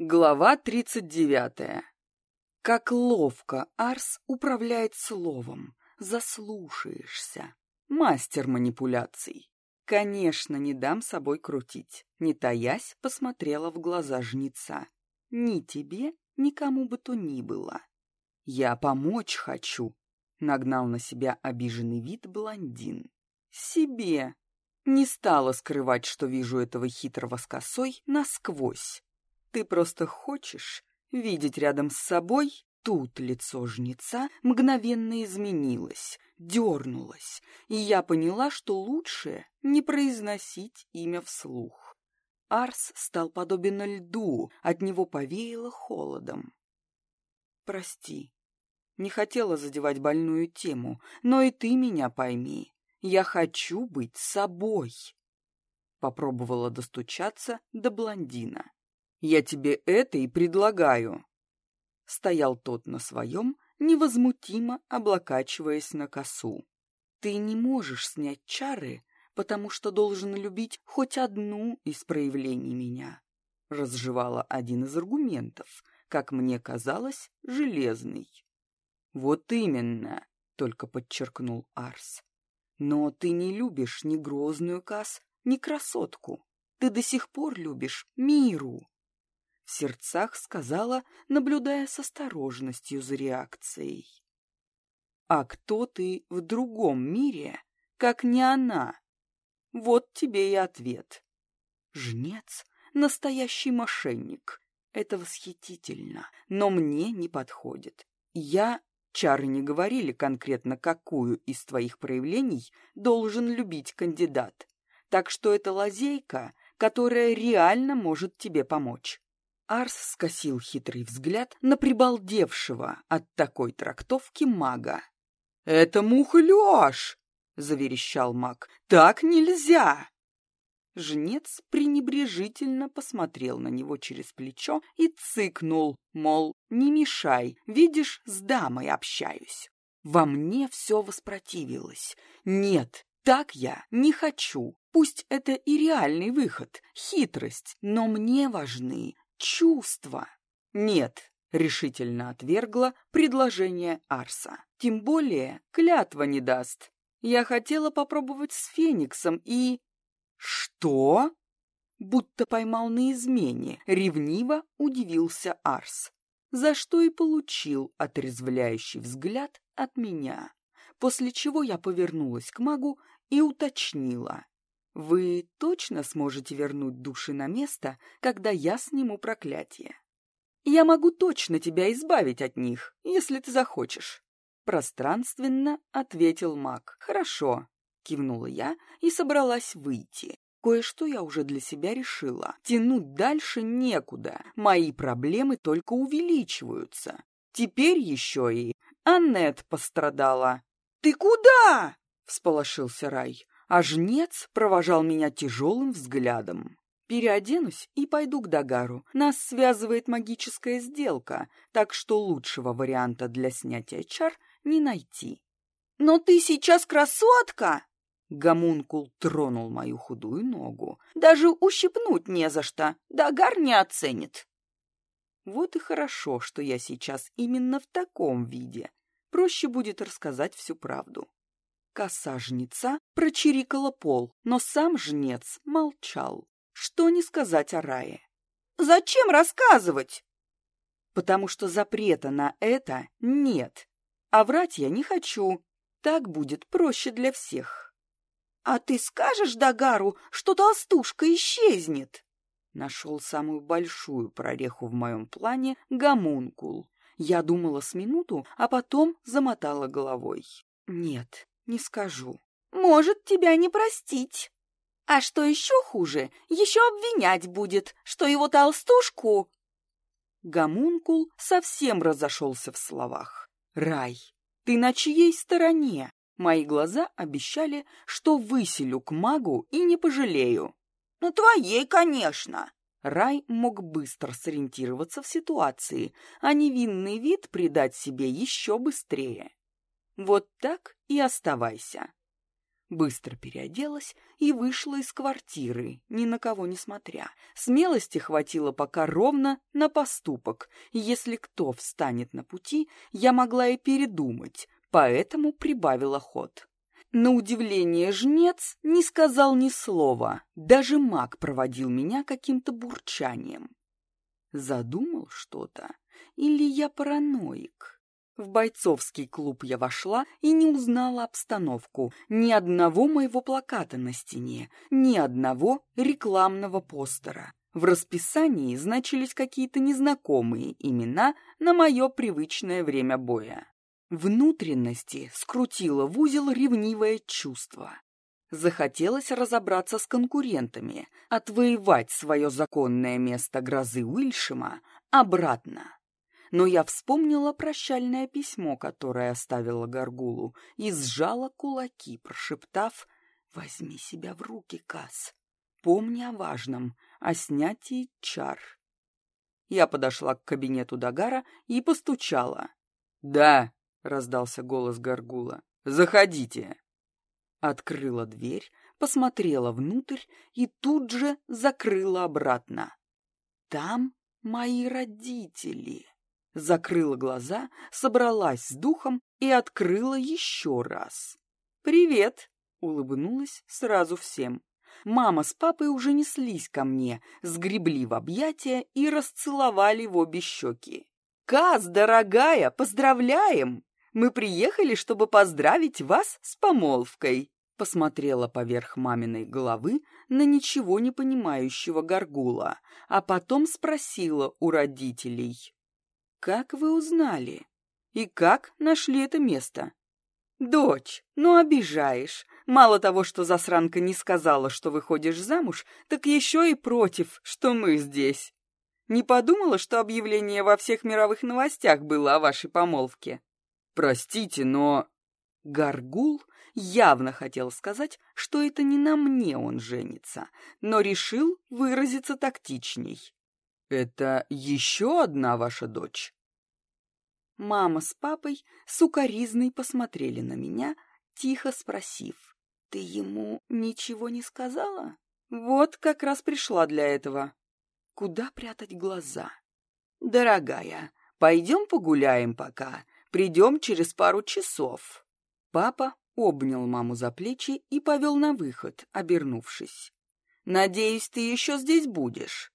Глава тридцать девятая. Как ловко Арс управляет словом. Заслушаешься. Мастер манипуляций. Конечно, не дам собой крутить. Не таясь, посмотрела в глаза жнеца. Ни тебе, ни кому бы то ни было. Я помочь хочу. Нагнал на себя обиженный вид блондин. Себе. Не стала скрывать, что вижу этого хитрого с косой насквозь ты просто хочешь видеть рядом с собой Тут лицо жнеца мгновенно изменилось, дернулось, и я поняла, что лучше не произносить имя вслух. Арс стал подобен льду, от него повеяло холодом. «Прости, не хотела задевать больную тему, но и ты меня пойми. Я хочу быть собой!» Попробовала достучаться до блондина. Я тебе это и предлагаю. Стоял тот на своем, невозмутимо облокачиваясь на косу. Ты не можешь снять чары, потому что должен любить хоть одну из проявлений меня. Разжевала один из аргументов, как мне казалось, железный. Вот именно, только подчеркнул Арс. Но ты не любишь ни грозную Кас, ни красотку. Ты до сих пор любишь миру в сердцах сказала, наблюдая с осторожностью за реакцией. «А кто ты в другом мире, как не она?» Вот тебе и ответ. Жнец — настоящий мошенник. Это восхитительно, но мне не подходит. Я, чары не говорили конкретно, какую из твоих проявлений должен любить кандидат. Так что это лазейка, которая реально может тебе помочь. Арс скосил хитрый взгляд на прибалдевшего от такой трактовки мага. «Это мухлёж!» — заверещал маг. «Так нельзя!» Жнец пренебрежительно посмотрел на него через плечо и цыкнул, мол, не мешай, видишь, с дамой общаюсь. Во мне все воспротивилось. Нет, так я не хочу. Пусть это и реальный выход, хитрость, но мне важны чувства. Нет, решительно отвергла предложение Арса. Тем более клятва не даст. Я хотела попробовать с Фениксом и... Что? Будто поймал на измене, ревниво удивился Арс, за что и получил отрезвляющий взгляд от меня, после чего я повернулась к магу и уточнила. Вы точно сможете вернуть души на место, когда я сниму проклятие? Я могу точно тебя избавить от них, если ты захочешь. Пространственно ответил маг. Хорошо, кивнула я и собралась выйти. Кое-что я уже для себя решила. Тянуть дальше некуда. Мои проблемы только увеличиваются. Теперь еще и Аннет пострадала. «Ты куда?» — всполошился Рай а жнец провожал меня тяжелым взглядом. Переоденусь и пойду к Дагару. Нас связывает магическая сделка, так что лучшего варианта для снятия чар не найти. «Но ты сейчас красотка!» Гомункул тронул мою худую ногу. «Даже ущипнуть не за что. Дагар не оценит». Вот и хорошо, что я сейчас именно в таком виде. Проще будет рассказать всю правду. Коса жнеца прочирикала пол, но сам жнец молчал. Что не сказать о рае? «Зачем рассказывать?» «Потому что запрета на это нет. А врать я не хочу. Так будет проще для всех». «А ты скажешь Дагару, что толстушка исчезнет?» Нашел самую большую прореху в моем плане гомункул. Я думала с минуту, а потом замотала головой. «Нет, не скажу. Может тебя не простить. А что еще хуже, еще обвинять будет, что его толстушку... Гомункул совсем разошелся в словах. «Рай, ты на чьей стороне?» Мои глаза обещали, что выселю к магу и не пожалею. «На твоей, конечно!» Рай мог быстро сориентироваться в ситуации, а невинный вид придать себе еще быстрее. Вот так и оставайся. Быстро переоделась и вышла из квартиры, ни на кого не смотря. Смелости хватило пока ровно на поступок. Если кто встанет на пути, я могла и передумать, поэтому прибавила ход. На удивление жнец не сказал ни слова, даже маг проводил меня каким-то бурчанием. Задумал что-то? Или я параноик? В бойцовский клуб я вошла и не узнала обстановку. Ни одного моего плаката на стене, ни одного рекламного постера. В расписании значились какие-то незнакомые имена на мое привычное время боя. Внутренности скрутило в узел ревнивое чувство. Захотелось разобраться с конкурентами, отвоевать свое законное место грозы Уильшема обратно но я вспомнила прощальное письмо, которое оставила Гаргулу, и сжала кулаки, прошептав «Возьми себя в руки, Кас. Помни о важном, о снятии чар». Я подошла к кабинету Дагара и постучала. «Да», — раздался голос Гаргула, — «заходите». Открыла дверь, посмотрела внутрь и тут же закрыла обратно. Там мои родители закрыла глаза, собралась с духом и открыла еще раз. «Привет!» — улыбнулась сразу всем. Мама с папой уже неслись ко мне, сгребли в объятия и расцеловали в обе щеки. «Каз, дорогая, поздравляем! Мы приехали, чтобы поздравить вас с помолвкой!» Посмотрела поверх маминой головы на ничего не понимающего горгула, а потом спросила у родителей. «Как вы узнали? И как нашли это место?» «Дочь, ну обижаешь. Мало того, что засранка не сказала, что выходишь замуж, так еще и против, что мы здесь. Не подумала, что объявление во всех мировых новостях было о вашей помолвке?» «Простите, но...» Гаргул явно хотел сказать, что это не на мне он женится, но решил выразиться тактичней. «Это еще одна ваша дочь?» Мама с папой сукоризной посмотрели на меня, тихо спросив. «Ты ему ничего не сказала?» «Вот как раз пришла для этого. Куда прятать глаза?» «Дорогая, пойдем погуляем пока. Придем через пару часов». Папа обнял маму за плечи и повел на выход, обернувшись. «Надеюсь, ты еще здесь будешь.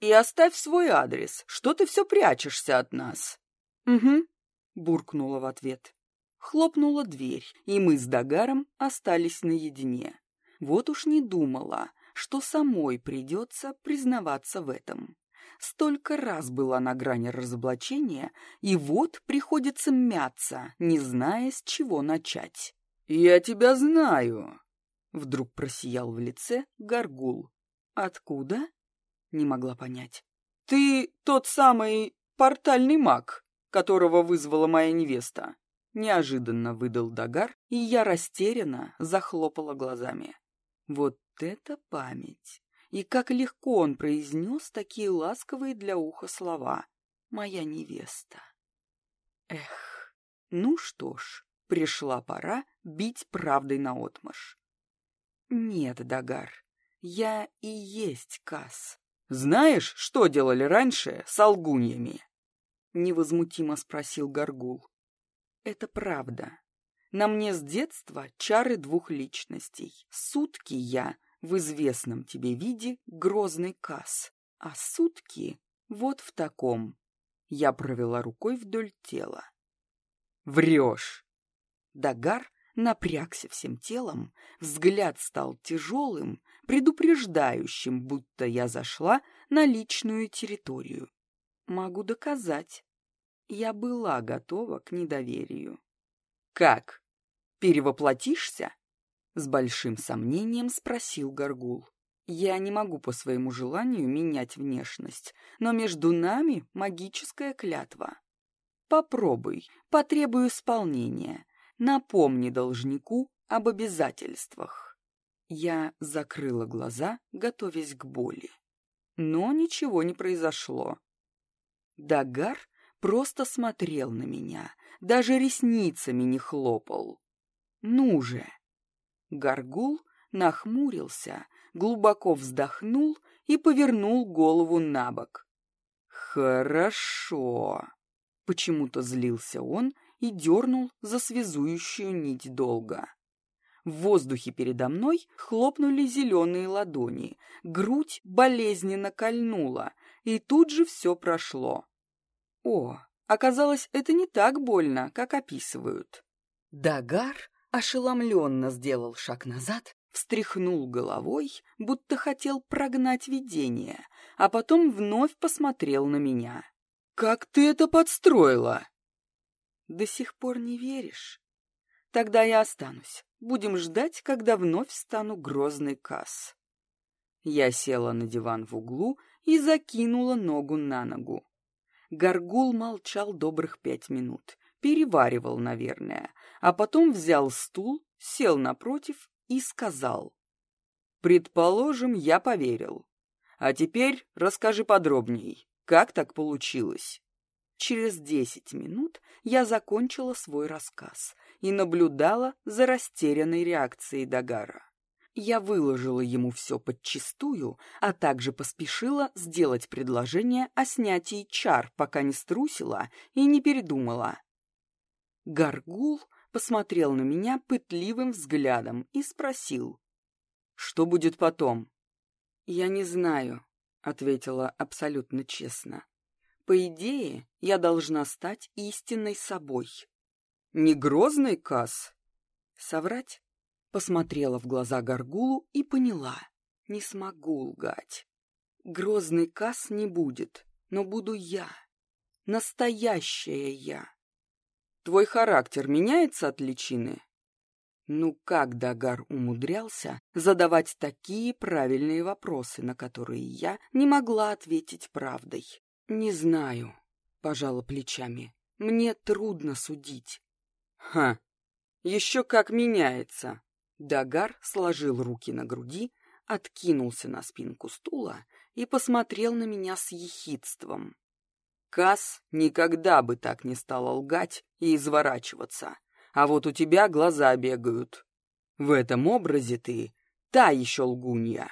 И оставь свой адрес, что ты все прячешься от нас». «Угу», — буркнула в ответ. Хлопнула дверь, и мы с Дагаром остались наедине. Вот уж не думала, что самой придется признаваться в этом. Столько раз была на грани разоблачения, и вот приходится мяться, не зная, с чего начать. «Я тебя знаю!» Вдруг просиял в лице горгул. «Откуда?» Не могла понять. «Ты тот самый портальный маг, которого вызвала моя невеста. Неожиданно выдал Дагар, и я растерянно захлопала глазами. Вот это память! И как легко он произнес такие ласковые для уха слова. «Моя невеста». Эх, ну что ж, пришла пора бить правдой наотмашь. Нет, Дагар, я и есть Кас. Знаешь, что делали раньше с алгуньями? — невозмутимо спросил Горгул. «Это правда. На мне с детства чары двух личностей. Сутки я в известном тебе виде грозный касс, а сутки вот в таком». Я провела рукой вдоль тела. «Врешь!» Дагар напрягся всем телом, взгляд стал тяжелым, предупреждающим, будто я зашла на личную территорию. Могу доказать. Я была готова к недоверию. «Как? Перевоплотишься?» С большим сомнением спросил Горгул. «Я не могу по своему желанию менять внешность, но между нами магическая клятва. Попробуй, потребуй исполнения, напомни должнику об обязательствах». Я закрыла глаза, готовясь к боли. Но ничего не произошло. Дагар просто смотрел на меня, даже ресницами не хлопал. «Ну же!» Горгул нахмурился, глубоко вздохнул и повернул голову на бок. «Хорошо!» Почему-то злился он и дернул за связующую нить долга. В воздухе передо мной хлопнули зеленые ладони, грудь болезненно кольнула, и тут же все прошло. О, оказалось, это не так больно, как описывают. Дагар ошеломленно сделал шаг назад, встряхнул головой, будто хотел прогнать видение, а потом вновь посмотрел на меня. «Как ты это подстроила?» «До сих пор не веришь? Тогда я останусь. Будем ждать, когда вновь стану грозный касс». Я села на диван в углу и закинула ногу на ногу. Горгул молчал добрых пять минут, переваривал, наверное, а потом взял стул, сел напротив и сказал. «Предположим, я поверил. А теперь расскажи подробней, как так получилось?» Через десять минут я закончила свой рассказ и наблюдала за растерянной реакцией Дагара. Я выложила ему все подчистую, а также поспешила сделать предложение о снятии чар, пока не струсила и не передумала. Гаргул посмотрел на меня пытливым взглядом и спросил, «Что будет потом?» «Я не знаю», — ответила абсолютно честно. «По идее, я должна стать истинной собой». «Не грозный Касс?» «Соврать?» Посмотрела в глаза Гаргулу и поняла. Не смогу лгать. Грозный Касс не будет, но буду я. Настоящая я. Твой характер меняется от личины? Ну как Дагар умудрялся задавать такие правильные вопросы, на которые я не могла ответить правдой? Не знаю, пожала плечами. Мне трудно судить. Ха, еще как меняется. Дагар сложил руки на груди, откинулся на спинку стула и посмотрел на меня с ехидством. Кас никогда бы так не стала лгать и изворачиваться, а вот у тебя глаза бегают. В этом образе ты та еще лгунья.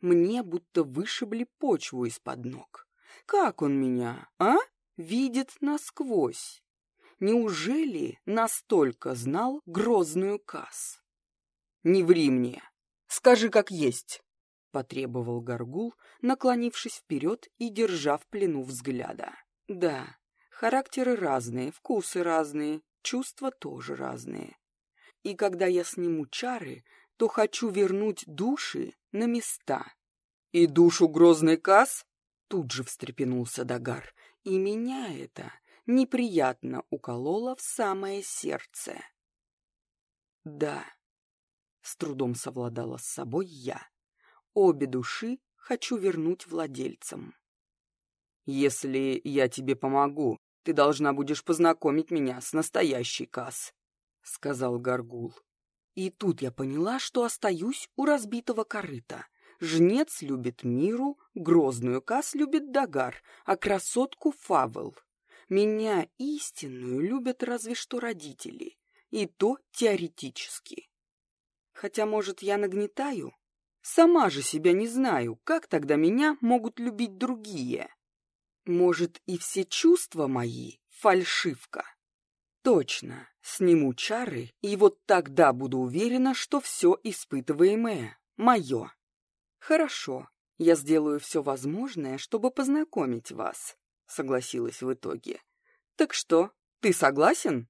Мне будто вышибли почву из-под ног. Как он меня, а? Видит насквозь. Неужели настолько знал грозную Кас? «Не ври мне! Скажи, как есть!» — потребовал Горгул, наклонившись вперед и держа в плену взгляда. «Да, характеры разные, вкусы разные, чувства тоже разные. И когда я сниму чары, то хочу вернуть души на места». «И душу грозный Кас?» — тут же встрепенулся Дагар. «И меня это неприятно укололо в самое сердце. Да, с трудом совладала с собой я. Обе души хочу вернуть владельцам. Если я тебе помогу, ты должна будешь познакомить меня с настоящей Кас, сказал Гаргул. И тут я поняла, что остаюсь у разбитого корыта. Жнец любит миру, грозную Кас любит Дагар, а красотку Фавел. Меня истинную любят разве что родители, и то теоретически. Хотя, может, я нагнетаю? Сама же себя не знаю, как тогда меня могут любить другие. Может, и все чувства мои — фальшивка. Точно, сниму чары, и вот тогда буду уверена, что все испытываемое — мое. Хорошо, я сделаю все возможное, чтобы познакомить вас согласилась в итоге. «Так что, ты согласен?»